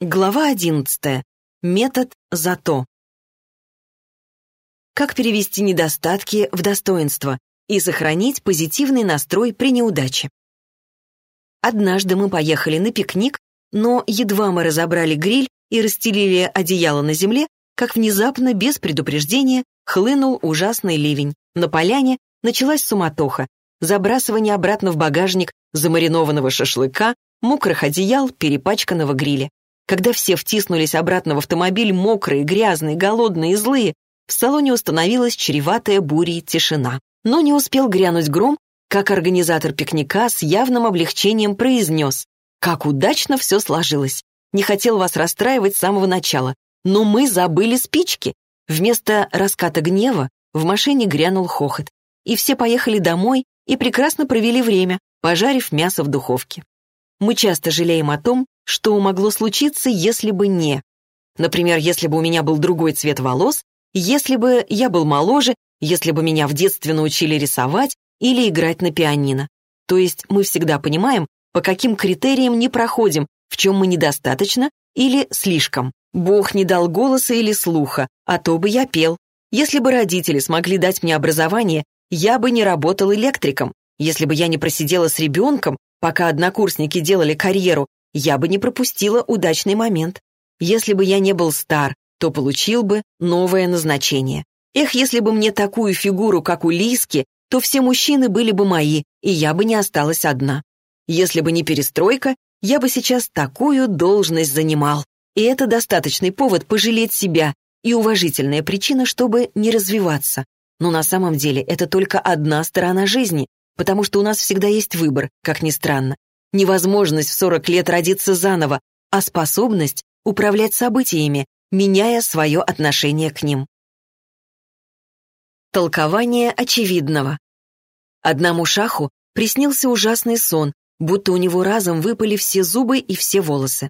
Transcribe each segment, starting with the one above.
Глава одиннадцатая. Метод «зато». Как перевести недостатки в достоинство и сохранить позитивный настрой при неудаче? Однажды мы поехали на пикник, но едва мы разобрали гриль и расстелили одеяло на земле, как внезапно, без предупреждения, хлынул ужасный ливень. На поляне началась суматоха, забрасывание обратно в багажник замаринованного шашлыка, мокрых одеял, перепачканного гриля. Когда все втиснулись обратно в автомобиль, мокрые, грязные, голодные и злые, в салоне установилась чреватая бурей тишина. Но не успел грянуть гром, как организатор пикника с явным облегчением произнес «Как удачно все сложилось! Не хотел вас расстраивать с самого начала, но мы забыли спички!» Вместо раската гнева в машине грянул хохот, и все поехали домой и прекрасно провели время, пожарив мясо в духовке. Мы часто жалеем о том, что могло случиться, если бы не. Например, если бы у меня был другой цвет волос, если бы я был моложе, если бы меня в детстве научили рисовать или играть на пианино. То есть мы всегда понимаем, по каким критериям не проходим, в чем мы недостаточно или слишком. Бог не дал голоса или слуха, а то бы я пел. Если бы родители смогли дать мне образование, я бы не работал электриком. Если бы я не просидела с ребенком, пока однокурсники делали карьеру, я бы не пропустила удачный момент. Если бы я не был стар, то получил бы новое назначение. Эх, если бы мне такую фигуру, как у Лиски, то все мужчины были бы мои, и я бы не осталась одна. Если бы не перестройка, я бы сейчас такую должность занимал. И это достаточный повод пожалеть себя и уважительная причина, чтобы не развиваться. Но на самом деле это только одна сторона жизни, потому что у нас всегда есть выбор, как ни странно невозможность в 40 лет родиться заново, а способность управлять событиями, меняя свое отношение к ним. Толкование очевидного. Одному шаху приснился ужасный сон, будто у него разом выпали все зубы и все волосы.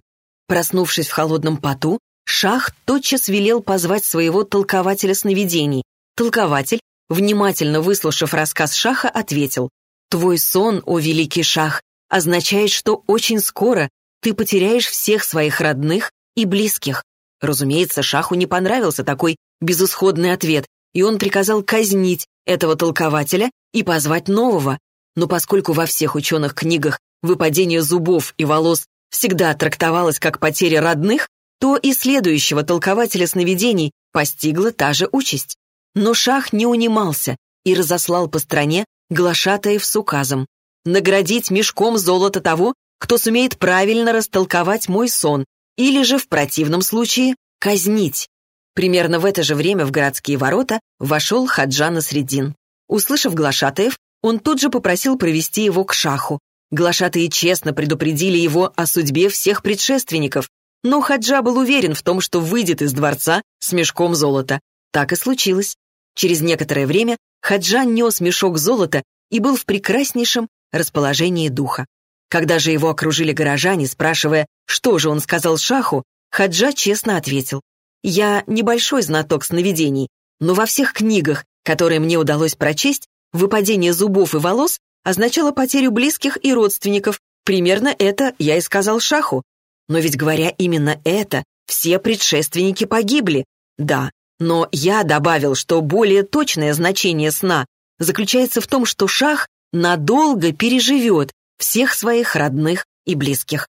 Проснувшись в холодном поту, шах тотчас велел позвать своего толкователя сновидений. Толкователь, внимательно выслушав рассказ шаха, ответил, «Твой сон, о великий шах, означает, что очень скоро ты потеряешь всех своих родных и близких. Разумеется, Шаху не понравился такой безысходный ответ, и он приказал казнить этого толкователя и позвать нового. Но поскольку во всех ученых книгах выпадение зубов и волос всегда трактовалось как потеря родных, то и следующего толкователя сновидений постигла та же участь. Но Шах не унимался и разослал по стране глашатаев с указом наградить мешком золота того, кто сумеет правильно растолковать мой сон, или же, в противном случае, казнить. Примерно в это же время в городские ворота вошел Хаджан Средин. Услышав глашатаев, он тут же попросил провести его к шаху. Глашатые честно предупредили его о судьбе всех предшественников, но Хаджа был уверен в том, что выйдет из дворца с мешком золота. Так и случилось. Через некоторое время Хаджа нес мешок золота и был в прекраснейшем расположении духа. Когда же его окружили горожане, спрашивая, что же он сказал Шаху, Хаджа честно ответил. «Я небольшой знаток сновидений, но во всех книгах, которые мне удалось прочесть, выпадение зубов и волос означало потерю близких и родственников. Примерно это я и сказал Шаху. Но ведь говоря именно это, все предшественники погибли. Да, но я добавил, что более точное значение сна заключается в том, что Шах надолго переживет всех своих родных и близких.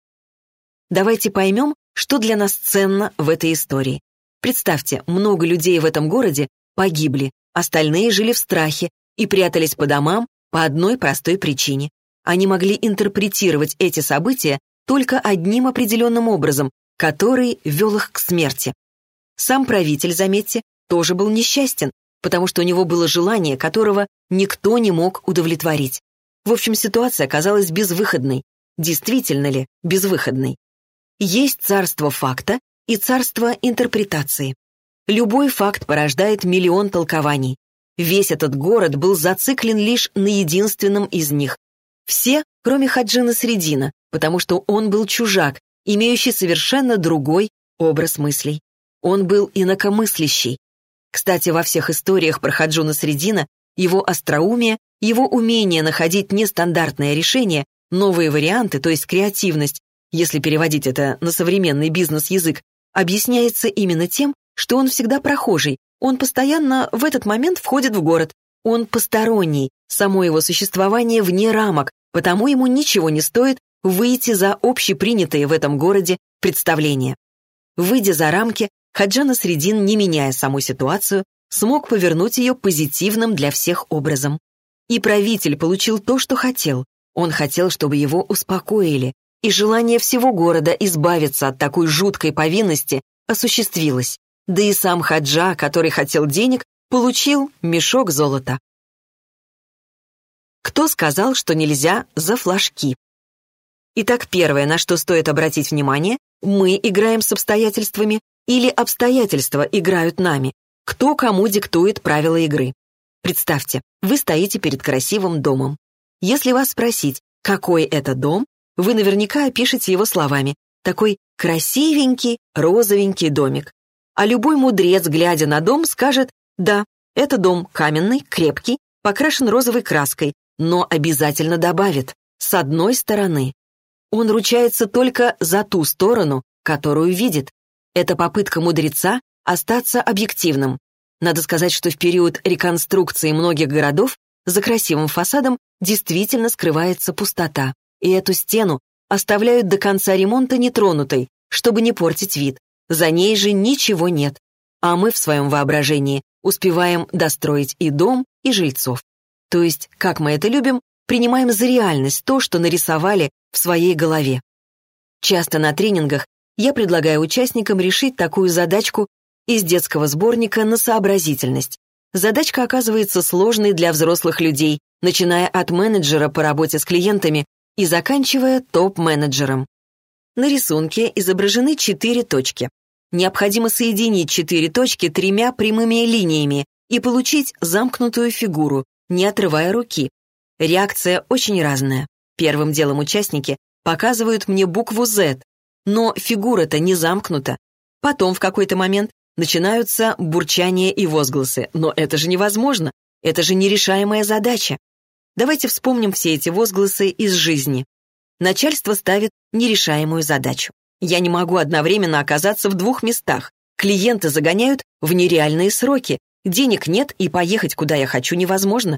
Давайте поймем, что для нас ценно в этой истории. Представьте, много людей в этом городе погибли, остальные жили в страхе и прятались по домам по одной простой причине. Они могли интерпретировать эти события только одним определенным образом, который вел их к смерти. Сам правитель, заметьте, тоже был несчастен, потому что у него было желание, которого никто не мог удовлетворить. В общем, ситуация оказалась безвыходной. Действительно ли безвыходной? Есть царство факта и царство интерпретации. Любой факт порождает миллион толкований. Весь этот город был зациклен лишь на единственном из них. Все, кроме Хаджина Средина, потому что он был чужак, имеющий совершенно другой образ мыслей. Он был инакомыслящий, Кстати, во всех историях про Хаджуна Средина его остроумие, его умение находить нестандартное решение, новые варианты, то есть креативность, если переводить это на современный бизнес-язык, объясняется именно тем, что он всегда прохожий, он постоянно в этот момент входит в город, он посторонний, само его существование вне рамок, потому ему ничего не стоит выйти за общепринятые в этом городе представления. Выйдя за рамки, Хаджана Средин, не меняя саму ситуацию, смог повернуть ее позитивным для всех образом. И правитель получил то, что хотел. Он хотел, чтобы его успокоили, и желание всего города избавиться от такой жуткой повинности осуществилось. Да и сам Хаджа, который хотел денег, получил мешок золота. Кто сказал, что нельзя за флажки? Итак, первое, на что стоит обратить внимание, мы играем с обстоятельствами или обстоятельства играют нами. Кто кому диктует правила игры. Представьте, вы стоите перед красивым домом. Если вас спросить, какой это дом, вы наверняка опишете его словами. Такой красивенький, розовенький домик. А любой мудрец, глядя на дом, скажет, да, это дом каменный, крепкий, покрашен розовой краской, но обязательно добавит, с одной стороны. Он ручается только за ту сторону, которую видит. Это попытка мудреца остаться объективным. Надо сказать, что в период реконструкции многих городов за красивым фасадом действительно скрывается пустота и эту стену оставляют до конца ремонта нетронутой, чтобы не портить вид. За ней же ничего нет. А мы в своем воображении успеваем достроить и дом, и жильцов. То есть, как мы это любим, принимаем за реальность то, что нарисовали в своей голове. Часто на тренингах я предлагаю участникам решить такую задачку из детского сборника на сообразительность. Задачка оказывается сложной для взрослых людей, начиная от менеджера по работе с клиентами и заканчивая топ-менеджером. На рисунке изображены четыре точки. Необходимо соединить четыре точки тремя прямыми линиями и получить замкнутую фигуру, не отрывая руки. Реакция очень разная. Первым делом участники показывают мне букву Z, но фигура-то не замкнута. Потом в какой-то момент начинаются бурчания и возгласы. Но это же невозможно. Это же нерешаемая задача. Давайте вспомним все эти возгласы из жизни. Начальство ставит нерешаемую задачу. Я не могу одновременно оказаться в двух местах. Клиенты загоняют в нереальные сроки. Денег нет, и поехать, куда я хочу, невозможно.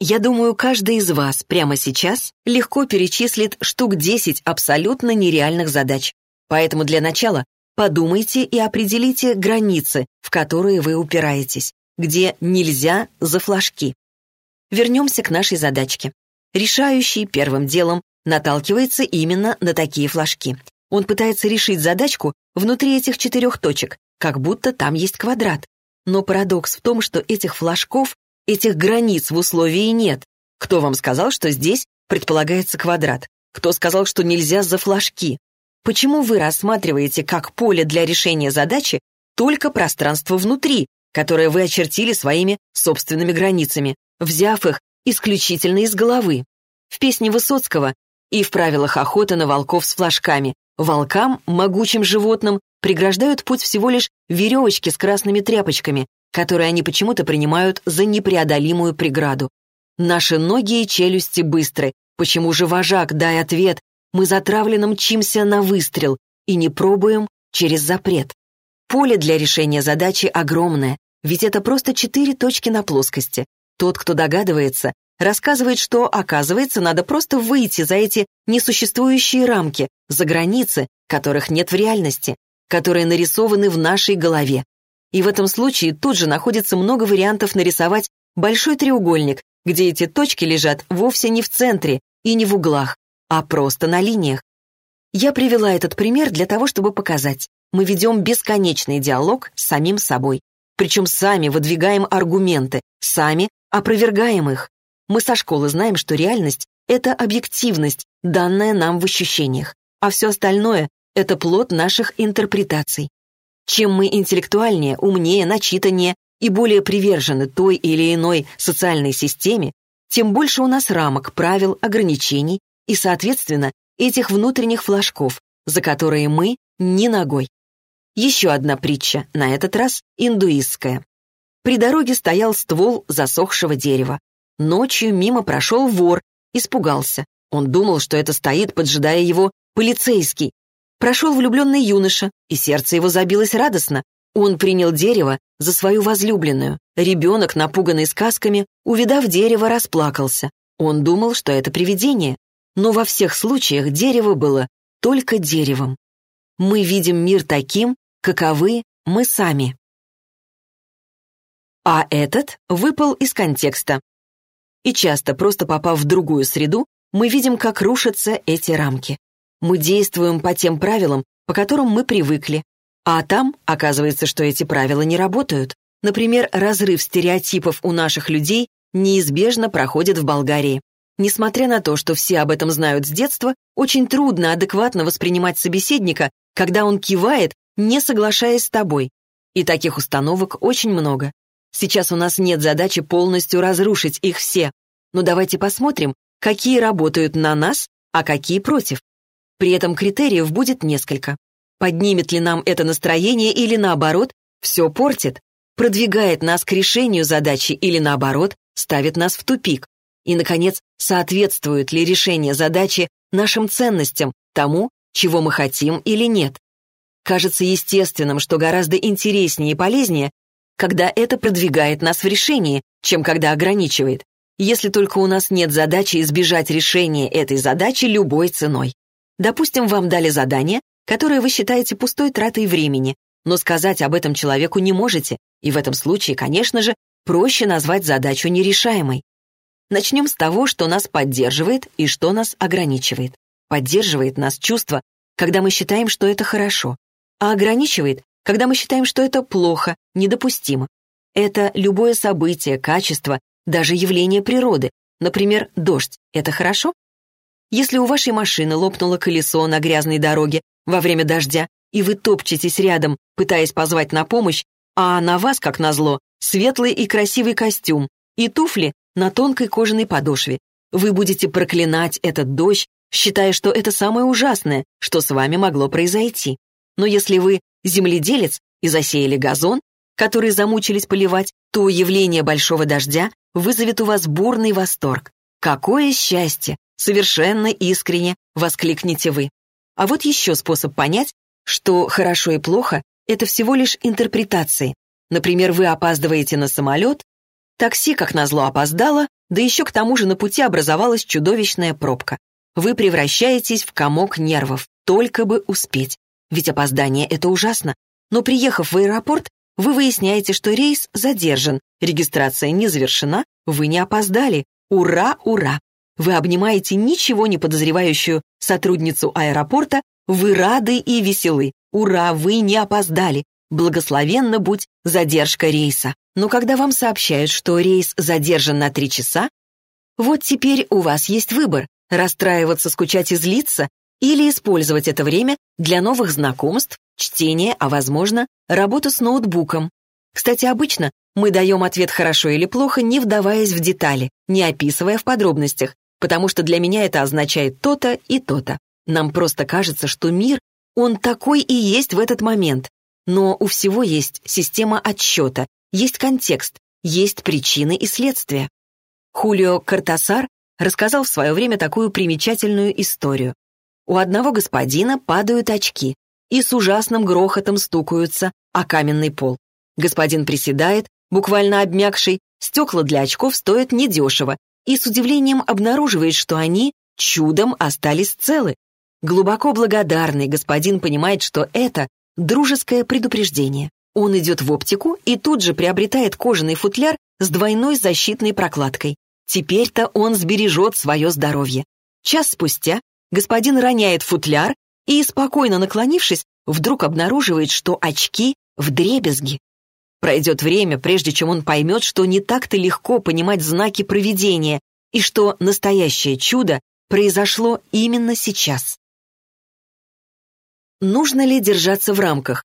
Я думаю, каждый из вас прямо сейчас легко перечислит штук 10 абсолютно нереальных задач. Поэтому для начала подумайте и определите границы, в которые вы упираетесь, где нельзя за флажки. Вернемся к нашей задачке. Решающий первым делом наталкивается именно на такие флажки. Он пытается решить задачку внутри этих четырех точек, как будто там есть квадрат. Но парадокс в том, что этих флажков, этих границ в условии нет. Кто вам сказал, что здесь предполагается квадрат? Кто сказал, что нельзя за флажки? Почему вы рассматриваете как поле для решения задачи только пространство внутри, которое вы очертили своими собственными границами, взяв их исключительно из головы. В песне Высоцкого и в правилах охоты на волков с флажками волкам, могучим животным, преграждают путь всего лишь веревочки с красными тряпочками, которые они почему-то принимают за непреодолимую преграду. Наши ноги и челюсти быстры. Почему же вожак, дай ответ? Мы затравленно мчимся на выстрел и не пробуем через запрет. Поле для решения задачи огромное, ведь это просто четыре точки на плоскости. Тот, кто догадывается, рассказывает, что, оказывается, надо просто выйти за эти несуществующие рамки, за границы, которых нет в реальности, которые нарисованы в нашей голове. И в этом случае тут же находится много вариантов нарисовать большой треугольник, где эти точки лежат вовсе не в центре и не в углах, а просто на линиях. Я привела этот пример для того, чтобы показать, мы ведем бесконечный диалог с самим собой. Причем сами выдвигаем аргументы, сами опровергаем их. Мы со школы знаем, что реальность — это объективность, данная нам в ощущениях, а все остальное — это плод наших интерпретаций. Чем мы интеллектуальнее, умнее, начитаннее и более привержены той или иной социальной системе, тем больше у нас рамок, правил, ограничений и, соответственно, этих внутренних флажков, за которые мы ни ногой. Еще одна притча, на этот раз индуистская. При дороге стоял ствол засохшего дерева. Ночью мимо прошел вор, испугался. Он думал, что это стоит, поджидая его, полицейский. Прошел влюбленный юноша, и сердце его забилось радостно. Он принял дерево за свою возлюбленную. Ребенок, напуганный сказками, увидав дерево, расплакался. Он думал, что это привидение. Но во всех случаях дерево было только деревом. Мы видим мир таким, каковы мы сами. А этот выпал из контекста. И часто, просто попав в другую среду, мы видим, как рушатся эти рамки. Мы действуем по тем правилам, по которым мы привыкли, а там оказывается, что эти правила не работают. Например, разрыв стереотипов у наших людей неизбежно проходит в Болгарии. Несмотря на то, что все об этом знают с детства, очень трудно адекватно воспринимать собеседника, когда он кивает, не соглашаясь с тобой. И таких установок очень много. Сейчас у нас нет задачи полностью разрушить их все. Но давайте посмотрим, какие работают на нас, а какие против. При этом критериев будет несколько. Поднимет ли нам это настроение или наоборот, все портит, продвигает нас к решению задачи или наоборот, ставит нас в тупик. И, наконец, соответствует ли решение задачи нашим ценностям, тому, чего мы хотим или нет. Кажется естественным, что гораздо интереснее и полезнее, когда это продвигает нас в решении, чем когда ограничивает, если только у нас нет задачи избежать решения этой задачи любой ценой. Допустим, вам дали задание, которое вы считаете пустой тратой времени, но сказать об этом человеку не можете, и в этом случае, конечно же, проще назвать задачу нерешаемой. Начнем с того, что нас поддерживает и что нас ограничивает. Поддерживает нас чувство, когда мы считаем, что это хорошо, а ограничивает, когда мы считаем, что это плохо, недопустимо. Это любое событие, качество, даже явление природы. Например, дождь — это хорошо? Если у вашей машины лопнуло колесо на грязной дороге во время дождя, и вы топчетесь рядом, пытаясь позвать на помощь, а на вас, как назло, светлый и красивый костюм и туфли на тонкой кожаной подошве, вы будете проклинать этот дождь, считая, что это самое ужасное, что с вами могло произойти. Но если вы земледелец и засеяли газон, который замучились поливать, то явление большого дождя вызовет у вас бурный восторг. Какое счастье! Совершенно искренне воскликнете вы. А вот еще способ понять, что хорошо и плохо — это всего лишь интерпретации. Например, вы опаздываете на самолет, такси, как назло, опоздало, да еще к тому же на пути образовалась чудовищная пробка. Вы превращаетесь в комок нервов, только бы успеть. Ведь опоздание — это ужасно. Но приехав в аэропорт, вы выясняете, что рейс задержан, регистрация не завершена, вы не опоздали. Ура, ура! Вы обнимаете ничего не подозревающую сотрудницу аэропорта, вы рады и веселы. Ура, вы не опоздали. Благословенно будь задержка рейса. Но когда вам сообщают, что рейс задержан на три часа, вот теперь у вас есть выбор – расстраиваться, скучать и злиться, или использовать это время для новых знакомств, чтения, а, возможно, работу с ноутбуком. Кстати, обычно мы даем ответ хорошо или плохо, не вдаваясь в детали, не описывая в подробностях, потому что для меня это означает то-то и то-то. Нам просто кажется, что мир, он такой и есть в этот момент. Но у всего есть система отсчета, есть контекст, есть причины и следствия. Хулио Картасар рассказал в свое время такую примечательную историю. У одного господина падают очки и с ужасным грохотом стукаются о каменный пол. Господин приседает, буквально обмякший, стекла для очков стоят недешево, и с удивлением обнаруживает, что они чудом остались целы. Глубоко благодарный господин понимает, что это дружеское предупреждение. Он идет в оптику и тут же приобретает кожаный футляр с двойной защитной прокладкой. Теперь-то он сбережет свое здоровье. Час спустя господин роняет футляр и, спокойно наклонившись, вдруг обнаруживает, что очки в дребезги. Пройдет время, прежде чем он поймет, что не так-то легко понимать знаки проведения и что настоящее чудо произошло именно сейчас. Нужно ли держаться в рамках?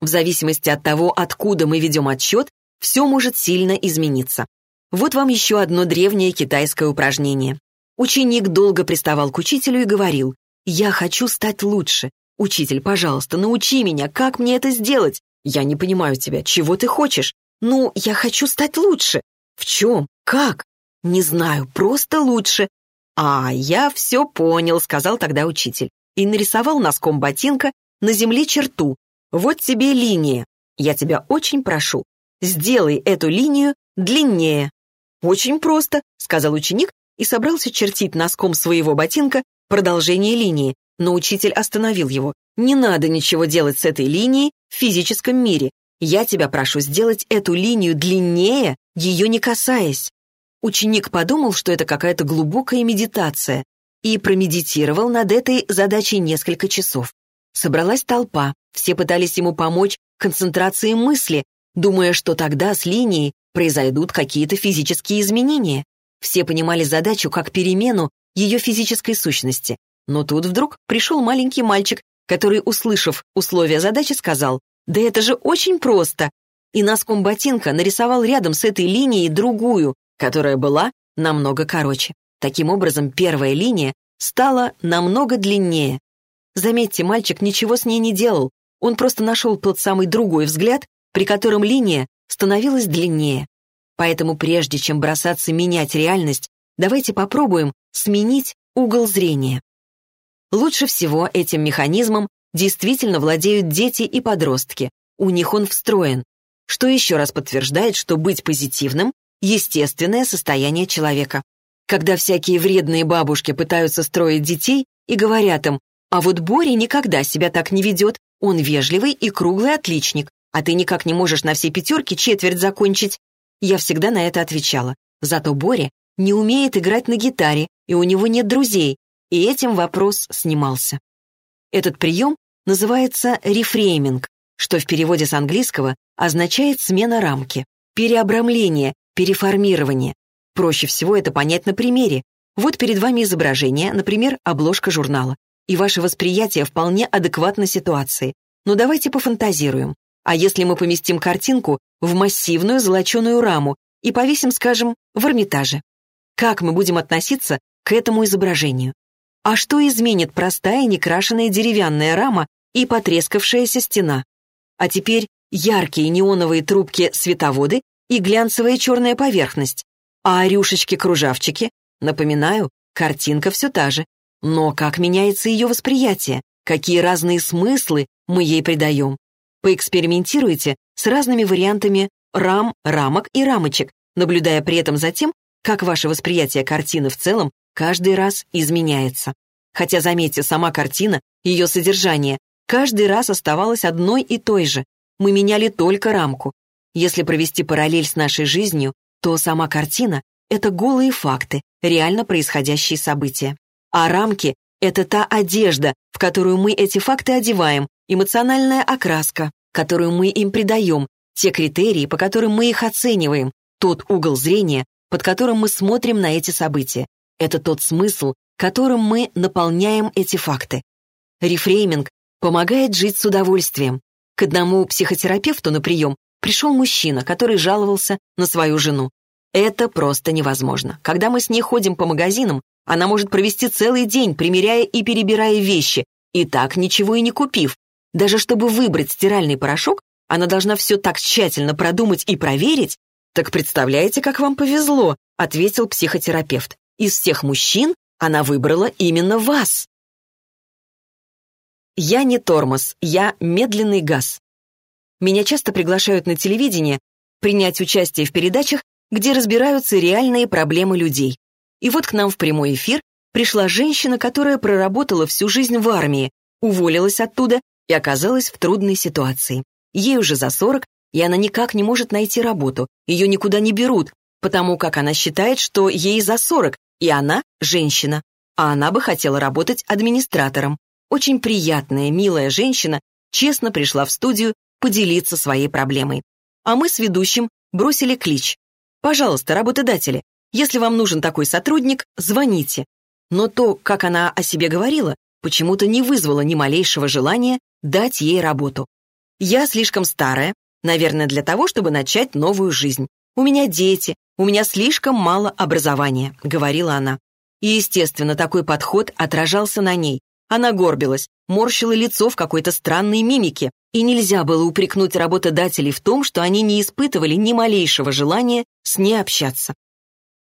В зависимости от того, откуда мы ведем отсчет, все может сильно измениться. Вот вам еще одно древнее китайское упражнение. Ученик долго приставал к учителю и говорил, «Я хочу стать лучше. Учитель, пожалуйста, научи меня, как мне это сделать? Я не понимаю тебя, чего ты хочешь? «Ну, я хочу стать лучше». «В чем? Как?» «Не знаю, просто лучше». «А, я все понял», — сказал тогда учитель. И нарисовал носком ботинка на земле черту. «Вот тебе линия. Я тебя очень прошу, сделай эту линию длиннее». «Очень просто», — сказал ученик и собрался чертить носком своего ботинка продолжение линии, но учитель остановил его. «Не надо ничего делать с этой линией в физическом мире. Я тебя прошу сделать эту линию длиннее, ее не касаясь». Ученик подумал, что это какая-то глубокая медитация, и промедитировал над этой задачей несколько часов. Собралась толпа, все пытались ему помочь концентрации мысли, думая, что тогда с линией произойдут какие-то физические изменения. Все понимали задачу как перемену ее физической сущности. Но тут вдруг пришел маленький мальчик, который, услышав условия задачи, сказал, «Да это же очень просто!» И носком ботинка нарисовал рядом с этой линией другую, которая была намного короче. Таким образом, первая линия стала намного длиннее. Заметьте, мальчик ничего с ней не делал, он просто нашел тот самый другой взгляд, при котором линия становилась длиннее. Поэтому прежде чем бросаться менять реальность, давайте попробуем сменить угол зрения. Лучше всего этим механизмом действительно владеют дети и подростки. У них он встроен, что еще раз подтверждает, что быть позитивным – естественное состояние человека. Когда всякие вредные бабушки пытаются строить детей и говорят им, а вот Боря никогда себя так не ведет, он вежливый и круглый отличник, а ты никак не можешь на все пятерки четверть закончить. Я всегда на это отвечала. Зато Боря не умеет играть на гитаре, и у него нет друзей, и этим вопрос снимался. Этот прием называется рефрейминг, что в переводе с английского означает смена рамки, переобрамление, переформирование. Проще всего это понять на примере. Вот перед вами изображение, например, обложка журнала, и ваше восприятие вполне адекватно ситуации. Но давайте пофантазируем. А если мы поместим картинку в массивную золоченую раму и повесим, скажем, в Эрмитаже? Как мы будем относиться к этому изображению? А что изменит простая некрашенная деревянная рама и потрескавшаяся стена? А теперь яркие неоновые трубки-световоды и глянцевая черная поверхность. А рюшечки-кружавчики? Напоминаю, картинка все та же. Но как меняется ее восприятие? Какие разные смыслы мы ей придаем? Поэкспериментируйте с разными вариантами рам, рамок и рамочек, наблюдая при этом за тем, как ваше восприятие картины в целом каждый раз изменяется. Хотя, заметьте, сама картина, ее содержание, каждый раз оставалось одной и той же. Мы меняли только рамку. Если провести параллель с нашей жизнью, то сама картина — это голые факты, реально происходящие события. А рамки — это та одежда, в которую мы эти факты одеваем, эмоциональная окраска, которую мы им придаем, те критерии, по которым мы их оцениваем, тот угол зрения, под которым мы смотрим на эти события. Это тот смысл, которым мы наполняем эти факты. Рефрейминг помогает жить с удовольствием. К одному психотерапевту на прием пришел мужчина, который жаловался на свою жену. Это просто невозможно. Когда мы с ней ходим по магазинам, она может провести целый день, примеряя и перебирая вещи, и так ничего и не купив. Даже чтобы выбрать стиральный порошок, она должна все так тщательно продумать и проверить. Так представляете, как вам повезло, ответил психотерапевт. Из всех мужчин она выбрала именно вас. Я не тормоз, я медленный газ. Меня часто приглашают на телевидение принять участие в передачах, где разбираются реальные проблемы людей. И вот к нам в прямой эфир пришла женщина, которая проработала всю жизнь в армии, уволилась оттуда и оказалась в трудной ситуации. Ей уже за 40, и она никак не может найти работу, ее никуда не берут, потому как она считает, что ей за 40, и она женщина, а она бы хотела работать администратором. Очень приятная, милая женщина честно пришла в студию поделиться своей проблемой. А мы с ведущим бросили клич. «Пожалуйста, работодатели, если вам нужен такой сотрудник, звоните». Но то, как она о себе говорила, почему-то не вызвало ни малейшего желания дать ей работу. Я слишком старая, наверное, для того, чтобы начать новую жизнь. У меня дети, у меня слишком мало образования», — говорила она. И, естественно, такой подход отражался на ней. Она горбилась, морщила лицо в какой-то странной мимике, и нельзя было упрекнуть работодателей в том, что они не испытывали ни малейшего желания с ней общаться.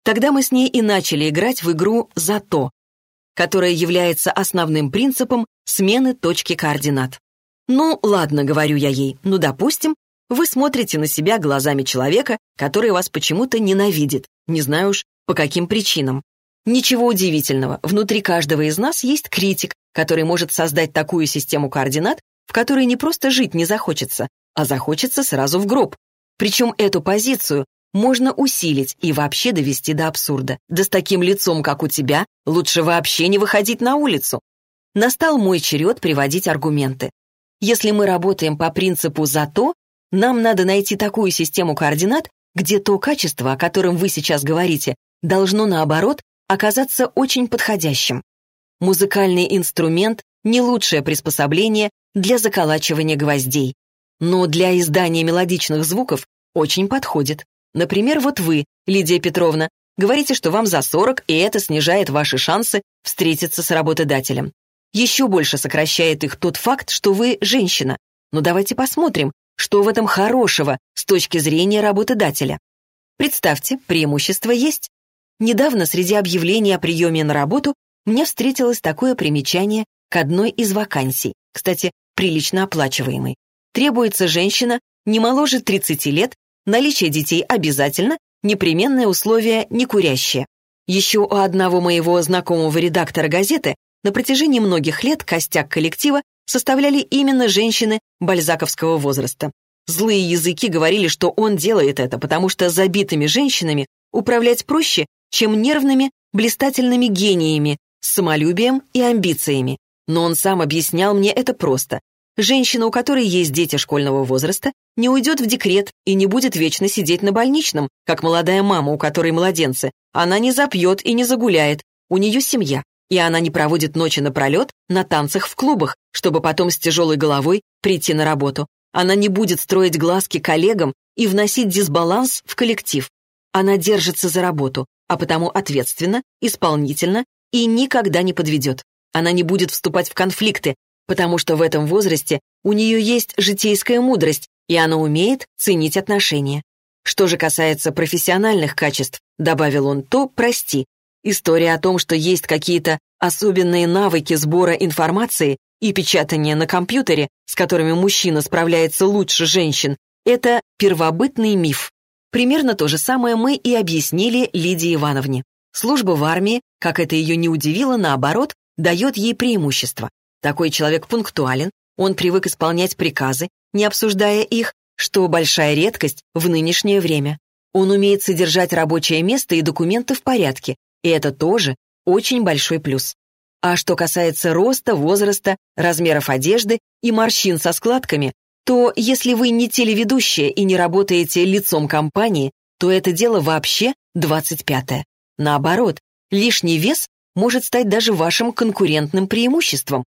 Тогда мы с ней и начали играть в игру «Зато», которая является основным принципом смены точки координат. «Ну, ладно», — говорю я ей, «ну, допустим, вы смотрите на себя глазами человека, который вас почему-то ненавидит, не знаю уж, по каким причинам. Ничего удивительного, внутри каждого из нас есть критик, который может создать такую систему координат, в которой не просто жить не захочется, а захочется сразу в гроб. Причем эту позицию можно усилить и вообще довести до абсурда. Да с таким лицом, как у тебя, лучше вообще не выходить на улицу. Настал мой черед приводить аргументы. Если мы работаем по принципу «зато», нам надо найти такую систему координат, где то качество, о котором вы сейчас говорите, должно, наоборот, оказаться очень подходящим. Музыкальный инструмент — не лучшее приспособление для заколачивания гвоздей, но для издания мелодичных звуков очень подходит. Например, вот вы, Лидия Петровна, говорите, что вам за 40, и это снижает ваши шансы встретиться с работодателем. Еще больше сокращает их тот факт, что вы женщина. Но давайте посмотрим, что в этом хорошего с точки зрения работодателя. Представьте, преимущество есть. Недавно среди объявлений о приеме на работу мне встретилось такое примечание к одной из вакансий, кстати, прилично оплачиваемой. Требуется женщина не моложе 30 лет, наличие детей обязательно, непременное условие не курящее. Еще у одного моего знакомого редактора газеты на протяжении многих лет костяк коллектива составляли именно женщины бальзаковского возраста. Злые языки говорили, что он делает это, потому что забитыми женщинами управлять проще, чем нервными, блистательными гениями с самолюбием и амбициями. Но он сам объяснял мне это просто. Женщина, у которой есть дети школьного возраста, не уйдет в декрет и не будет вечно сидеть на больничном, как молодая мама, у которой младенцы. Она не запьет и не загуляет. У нее семья, и она не проводит ночи напролет на танцах в клубах, чтобы потом с тяжелой головой прийти на работу. Она не будет строить глазки коллегам и вносить дисбаланс в коллектив. Она держится за работу, а потому ответственно, исполнительно и никогда не подведет. Она не будет вступать в конфликты, потому что в этом возрасте у нее есть житейская мудрость, и она умеет ценить отношения. Что же касается профессиональных качеств, добавил он, то прости. История о том, что есть какие-то особенные навыки сбора информации и печатания на компьютере, с которыми мужчина справляется лучше женщин, это первобытный миф. Примерно то же самое мы и объяснили Лидии Ивановне. Служба в армии, как это ее не удивило, наоборот, дает ей преимущество. Такой человек пунктуален, он привык исполнять приказы, не обсуждая их, что большая редкость в нынешнее время. Он умеет содержать рабочее место и документы в порядке, и это тоже очень большой плюс. А что касается роста, возраста, размеров одежды и морщин со складками, то если вы не телеведущая и не работаете лицом компании, то это дело вообще 25-е. Наоборот, лишний вес может стать даже вашим конкурентным преимуществом.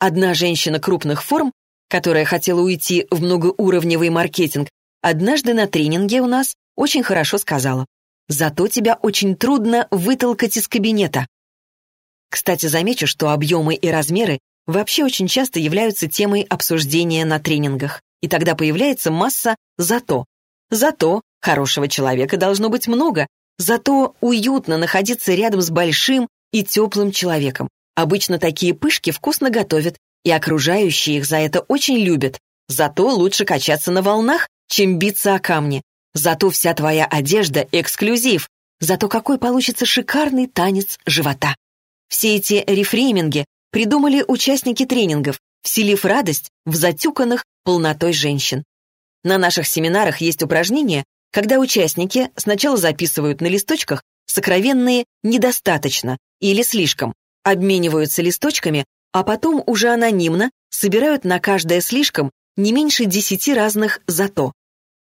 Одна женщина крупных форм, которая хотела уйти в многоуровневый маркетинг, однажды на тренинге у нас очень хорошо сказала. «Зато тебя очень трудно вытолкать из кабинета». Кстати, замечу, что объемы и размеры вообще очень часто являются темой обсуждения на тренингах. И тогда появляется масса «зато». Зато хорошего человека должно быть много, зато уютно находиться рядом с большим и теплым человеком. Обычно такие пышки вкусно готовят, и окружающие их за это очень любят. Зато лучше качаться на волнах, чем биться о камни. Зато вся твоя одежда — эксклюзив. Зато какой получится шикарный танец живота. Все эти рефрейминги придумали участники тренингов, вселив радость в затюканных полнотой женщин. На наших семинарах есть упражнения, когда участники сначала записывают на листочках сокровенные «недостаточно» или «слишком», обмениваются листочками, а потом уже анонимно собирают на каждое «слишком» не меньше десяти разных «зато».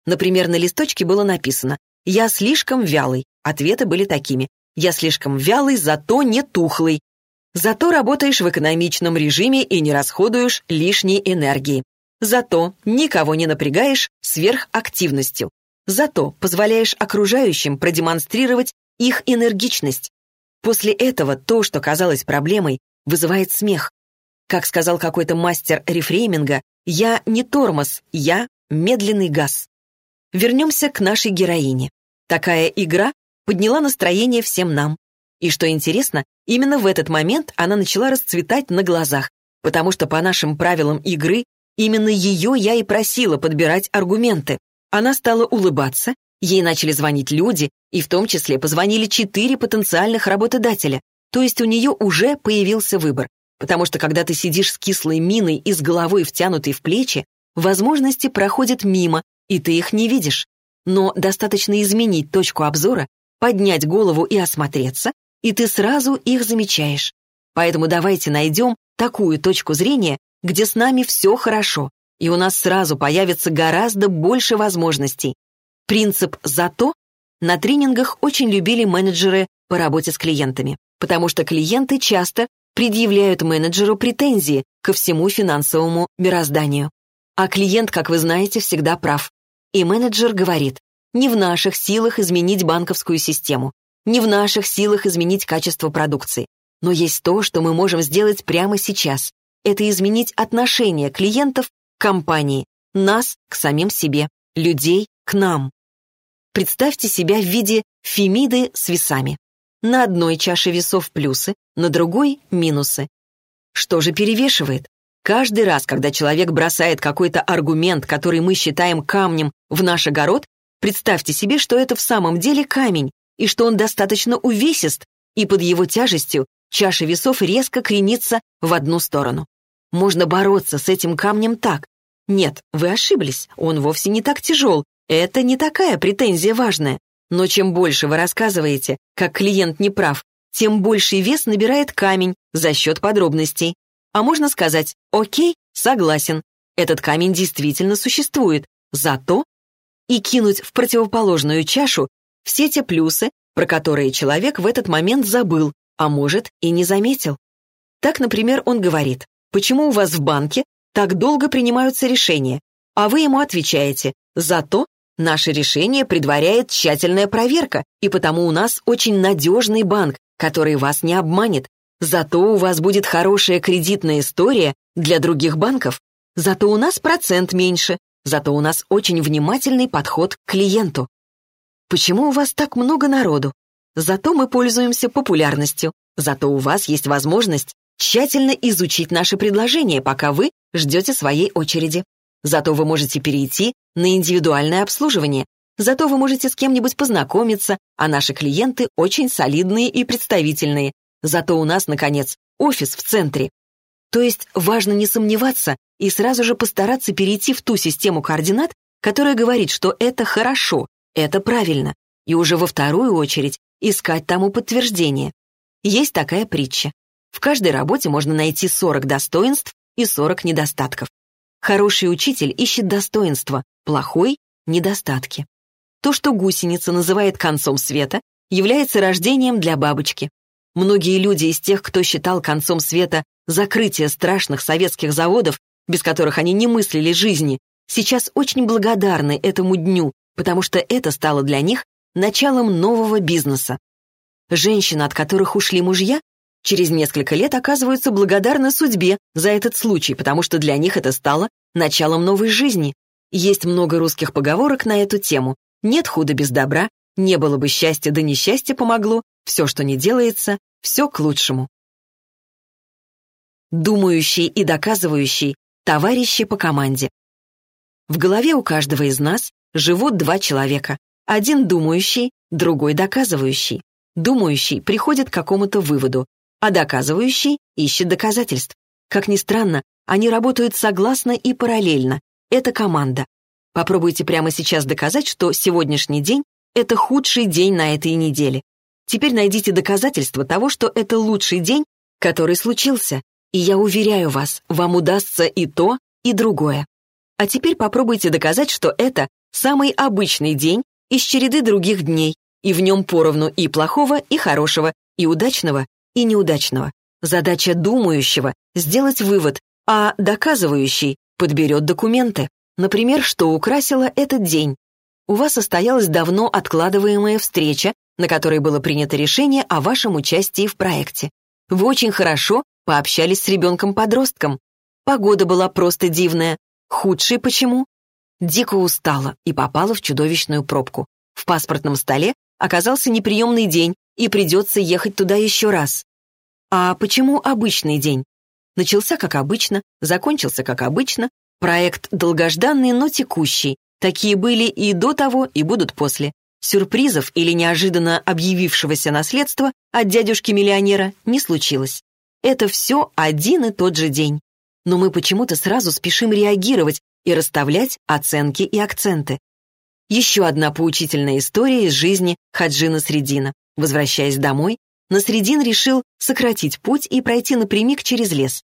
Например, на листочке было написано «Я слишком вялый». Ответы были такими «Я слишком вялый, зато не тухлый». Зато работаешь в экономичном режиме и не расходуешь лишней энергии. Зато никого не напрягаешь сверхактивностью. Зато позволяешь окружающим продемонстрировать их энергичность. После этого то, что казалось проблемой, вызывает смех. Как сказал какой-то мастер рефрейминга, я не тормоз, я медленный газ. Вернемся к нашей героине. Такая игра подняла настроение всем нам. И что интересно, именно в этот момент она начала расцветать на глазах, потому что по нашим правилам игры именно ее я и просила подбирать аргументы. Она стала улыбаться, ей начали звонить люди, и в том числе позвонили четыре потенциальных работодателя, то есть у нее уже появился выбор. Потому что когда ты сидишь с кислой миной и с головой втянутой в плечи, возможности проходят мимо, и ты их не видишь. Но достаточно изменить точку обзора, поднять голову и осмотреться, и ты сразу их замечаешь. Поэтому давайте найдем такую точку зрения, где с нами все хорошо, и у нас сразу появится гораздо больше возможностей. Принцип «зато» на тренингах очень любили менеджеры по работе с клиентами, потому что клиенты часто предъявляют менеджеру претензии ко всему финансовому мирозданию. А клиент, как вы знаете, всегда прав. И менеджер говорит, не в наших силах изменить банковскую систему, не в наших силах изменить качество продукции. Но есть то, что мы можем сделать прямо сейчас. Это изменить отношение клиентов к компании, нас к самим себе, людей к нам. Представьте себя в виде фемиды с весами. На одной чаше весов плюсы, на другой — минусы. Что же перевешивает? Каждый раз, когда человек бросает какой-то аргумент, который мы считаем камнем, в наш огород, представьте себе, что это в самом деле камень, и что он достаточно увесист, и под его тяжестью чаша весов резко кренится в одну сторону. Можно бороться с этим камнем так. Нет, вы ошиблись, он вовсе не так тяжел, это не такая претензия важная. Но чем больше вы рассказываете, как клиент не прав, тем больший вес набирает камень за счет подробностей. А можно сказать «Окей, согласен, этот камень действительно существует, зато...» и кинуть в противоположную чашу все те плюсы, про которые человек в этот момент забыл, а может и не заметил. Так, например, он говорит, «Почему у вас в банке так долго принимаются решения?» А вы ему отвечаете, «Зато Наше решение предваряет тщательная проверка, и потому у нас очень надежный банк, который вас не обманет. Зато у вас будет хорошая кредитная история для других банков. Зато у нас процент меньше. Зато у нас очень внимательный подход к клиенту. Почему у вас так много народу? Зато мы пользуемся популярностью. Зато у вас есть возможность тщательно изучить наше предложение, пока вы ждете своей очереди. Зато вы можете перейти на индивидуальное обслуживание. Зато вы можете с кем-нибудь познакомиться, а наши клиенты очень солидные и представительные. Зато у нас, наконец, офис в центре. То есть важно не сомневаться и сразу же постараться перейти в ту систему координат, которая говорит, что это хорошо, это правильно, и уже во вторую очередь искать тому подтверждение. Есть такая притча. В каждой работе можно найти 40 достоинств и 40 недостатков. Хороший учитель ищет достоинства, плохой — недостатки. То, что гусеница называет концом света, является рождением для бабочки. Многие люди из тех, кто считал концом света закрытие страшных советских заводов, без которых они не мыслили жизни, сейчас очень благодарны этому дню, потому что это стало для них началом нового бизнеса. Женщины, от которых ушли мужья, через несколько лет оказываются благодарны судьбе за этот случай, потому что для них это стало началом новой жизни. Есть много русских поговорок на эту тему. Нет худа без добра, не было бы счастья, да несчастье помогло, все, что не делается, все к лучшему. Думающий и доказывающий – товарищи по команде. В голове у каждого из нас живут два человека. Один думающий, другой доказывающий. Думающий приходит к какому-то выводу, а доказывающий ищет доказательств. Как ни странно, они работают согласно и параллельно. Это команда. Попробуйте прямо сейчас доказать, что сегодняшний день — это худший день на этой неделе. Теперь найдите доказательства того, что это лучший день, который случился. И я уверяю вас, вам удастся и то, и другое. А теперь попробуйте доказать, что это самый обычный день из череды других дней, и в нем поровну и плохого, и хорошего, и удачного, и неудачного. Задача думающего — сделать вывод, а доказывающий подберет документы. Например, что украсило этот день. У вас состоялась давно откладываемая встреча, на которой было принято решение о вашем участии в проекте. Вы очень хорошо пообщались с ребенком-подростком. Погода была просто дивная. Худшей почему? Дико устала и попала в чудовищную пробку. В паспортном столе оказался неприемный день, и придется ехать туда еще раз. А почему обычный день? Начался как обычно, закончился как обычно. Проект долгожданный, но текущий. Такие были и до того, и будут после. Сюрпризов или неожиданно объявившегося наследства от дядюшки-миллионера не случилось. Это все один и тот же день. Но мы почему-то сразу спешим реагировать и расставлять оценки и акценты. Еще одна поучительная история из жизни Хаджина Средина. Возвращаясь домой, Насредин решил сократить путь и пройти напрямик через лес.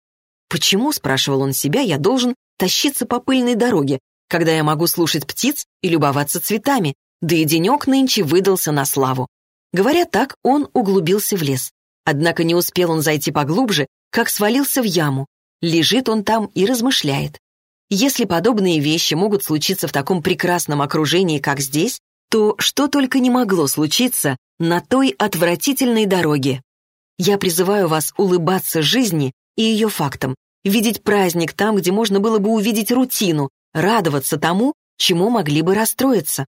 «Почему, — спрашивал он себя, — я должен тащиться по пыльной дороге, когда я могу слушать птиц и любоваться цветами, да и денек нынче выдался на славу?» Говоря так, он углубился в лес. Однако не успел он зайти поглубже, как свалился в яму. Лежит он там и размышляет. Если подобные вещи могут случиться в таком прекрасном окружении, как здесь, то что только не могло случиться на той отвратительной дороге. Я призываю вас улыбаться жизни и ее фактам, видеть праздник там, где можно было бы увидеть рутину, радоваться тому, чему могли бы расстроиться.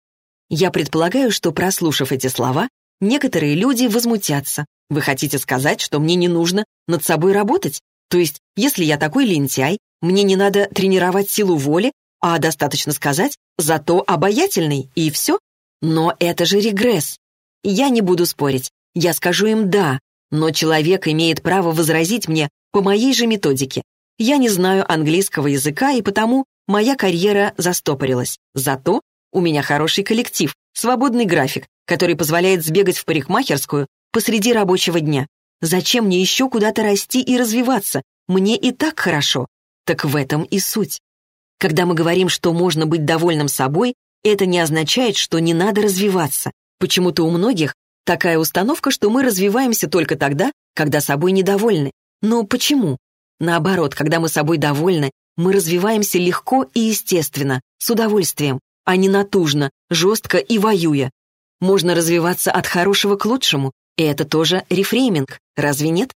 Я предполагаю, что, прослушав эти слова, некоторые люди возмутятся. Вы хотите сказать, что мне не нужно над собой работать? То есть, если я такой лентяй, мне не надо тренировать силу воли, а достаточно сказать «зато обаятельный» и все? Но это же регресс. Я не буду спорить. Я скажу им «да», но человек имеет право возразить мне по моей же методике. Я не знаю английского языка, и потому моя карьера застопорилась. Зато у меня хороший коллектив, свободный график, который позволяет сбегать в парикмахерскую посреди рабочего дня. Зачем мне еще куда-то расти и развиваться? Мне и так хорошо. Так в этом и суть. Когда мы говорим, что можно быть довольным собой, это не означает, что не надо развиваться. Почему-то у многих такая установка, что мы развиваемся только тогда, когда собой недовольны. Но почему? Наоборот, когда мы собой довольны, мы развиваемся легко и естественно, с удовольствием, а не натужно, жестко и воюя. Можно развиваться от хорошего к лучшему, и это тоже рефрейминг, разве нет?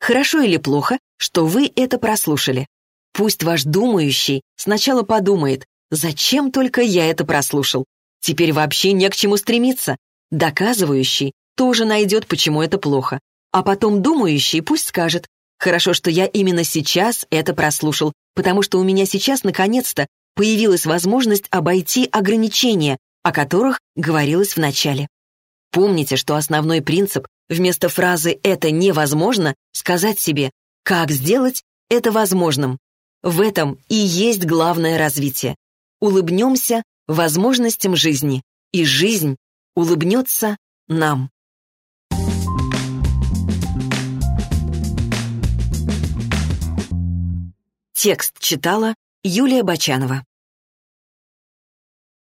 Хорошо или плохо, что вы это прослушали? Пусть ваш думающий сначала подумает, Зачем только я это прослушал? Теперь вообще не к чему стремиться. Доказывающий тоже найдет, почему это плохо. А потом думающий пусть скажет, хорошо, что я именно сейчас это прослушал, потому что у меня сейчас наконец-то появилась возможность обойти ограничения, о которых говорилось в начале. Помните, что основной принцип вместо фразы «это невозможно» сказать себе «как сделать это возможным». В этом и есть главное развитие улыбнемся возможностям жизни, и жизнь улыбнется нам. Текст читала Юлия Бочанова.